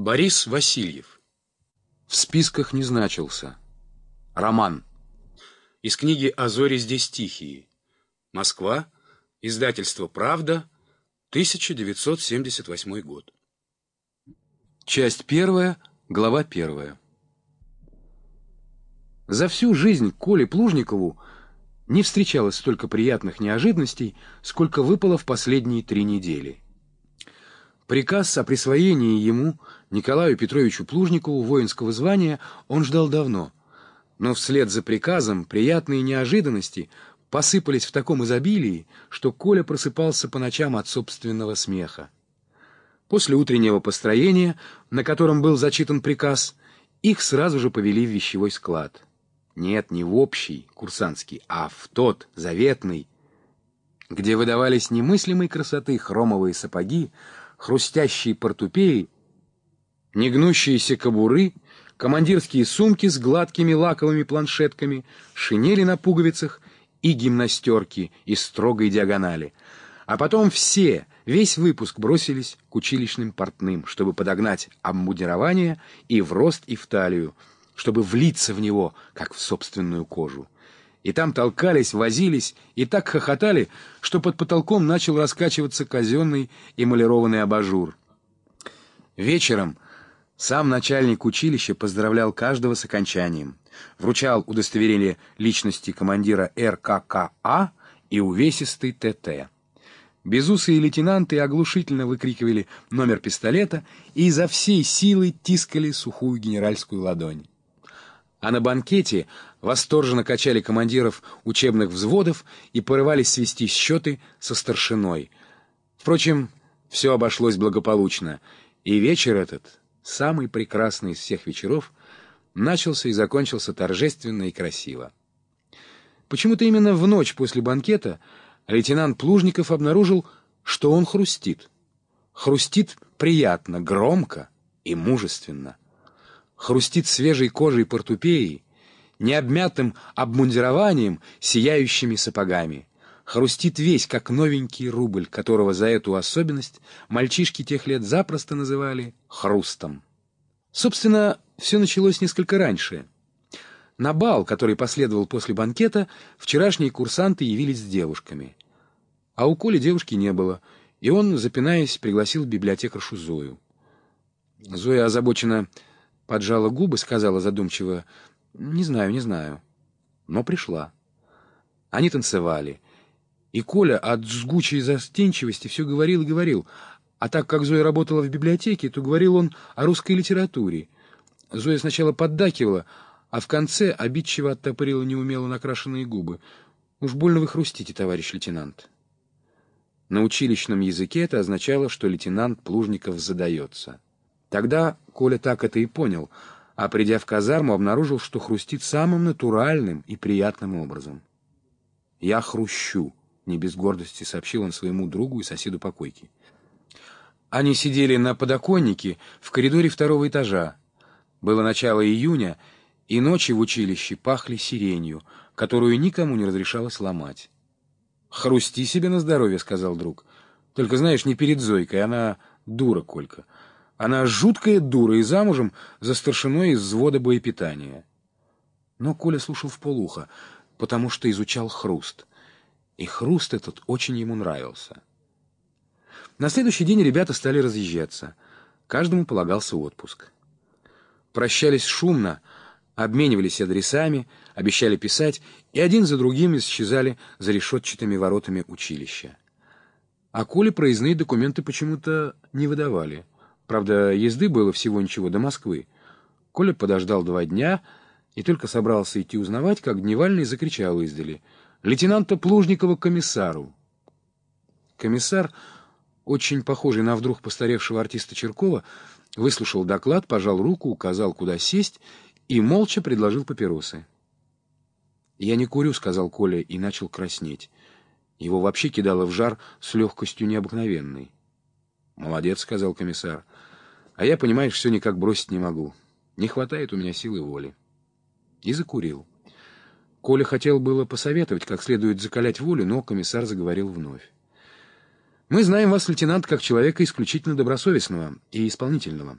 Борис Васильев. В списках не значился. Роман. Из книги «А зори здесь тихие». Москва. Издательство «Правда». 1978 год. Часть первая, глава первая. За всю жизнь Коле Плужникову не встречалось столько приятных неожиданностей, сколько выпало в последние три недели. Приказ о присвоении ему, Николаю Петровичу Плужникову, воинского звания он ждал давно. Но вслед за приказом приятные неожиданности посыпались в таком изобилии, что Коля просыпался по ночам от собственного смеха. После утреннего построения, на котором был зачитан приказ, их сразу же повели в вещевой склад. Нет, не в общий, курсантский, а в тот, заветный, где выдавались немыслимой красоты хромовые сапоги, хрустящие портупеи, негнущиеся кобуры, командирские сумки с гладкими лаковыми планшетками, шинели на пуговицах и гимнастерки из строгой диагонали. А потом все, весь выпуск бросились к училищным портным, чтобы подогнать обмундирование и в рост, и в талию, чтобы влиться в него, как в собственную кожу и там толкались, возились и так хохотали, что под потолком начал раскачиваться казенный эмалированный абажур. Вечером сам начальник училища поздравлял каждого с окончанием, вручал удостоверение личности командира РККА и увесистый ТТ. Безусые лейтенанты оглушительно выкрикивали номер пистолета и изо всей силы тискали сухую генеральскую ладонь. А на банкете восторженно качали командиров учебных взводов и порывались свести счеты со старшиной. Впрочем, все обошлось благополучно, и вечер этот, самый прекрасный из всех вечеров, начался и закончился торжественно и красиво. Почему-то именно в ночь после банкета лейтенант Плужников обнаружил, что он хрустит. Хрустит приятно, громко и мужественно. Хрустит свежей кожей портупеей, необмятым обмундированием, сияющими сапогами. Хрустит весь, как новенький рубль, которого за эту особенность мальчишки тех лет запросто называли хрустом. Собственно, все началось несколько раньше. На бал, который последовал после банкета, вчерашние курсанты явились с девушками. А у Коли девушки не было, и он, запинаясь, пригласил библиотекаршу Зою. Зоя озабоченно поджала губы, сказала задумчиво, не знаю, не знаю. Но пришла. Они танцевали. И Коля от жгучей застенчивости все говорил и говорил. А так как Зоя работала в библиотеке, то говорил он о русской литературе. Зоя сначала поддакивала, а в конце обидчиво оттопырила неумело накрашенные губы. «Уж больно вы хрустите, товарищ лейтенант». На училищном языке это означало, что лейтенант Плужников задается. Тогда Коля так это и понял — а придя в казарму, обнаружил, что хрустит самым натуральным и приятным образом. «Я хрущу», — не без гордости сообщил он своему другу и соседу по койке. Они сидели на подоконнике в коридоре второго этажа. Было начало июня, и ночи в училище пахли сиренью, которую никому не разрешалось ломать. «Хрусти себе на здоровье», — сказал друг. «Только, знаешь, не перед Зойкой, она дура, Колька». Она жуткая дура и замужем за старшиной из взвода боепитания. Но Коля слушал в полухо, потому что изучал хруст. И хруст этот очень ему нравился. На следующий день ребята стали разъезжаться. Каждому полагался отпуск. Прощались шумно, обменивались адресами, обещали писать, и один за другим исчезали за решетчатыми воротами училища. А Коле проездные документы почему-то не выдавали — Правда, езды было всего ничего до Москвы. Коля подождал два дня и только собрался идти узнавать, как Дневальный закричал издали. «Лейтенанта Плужникова комиссару!» Комиссар, очень похожий на вдруг постаревшего артиста Черкова, выслушал доклад, пожал руку, указал, куда сесть, и молча предложил папиросы. «Я не курю», — сказал Коля и начал краснеть. Его вообще кидало в жар с легкостью необыкновенной. «Молодец», — сказал комиссар. «А я, понимаешь, все никак бросить не могу. Не хватает у меня силы воли». И закурил. Коля хотел было посоветовать, как следует закалять волю, но комиссар заговорил вновь. «Мы знаем вас, лейтенант, как человека исключительно добросовестного и исполнительного.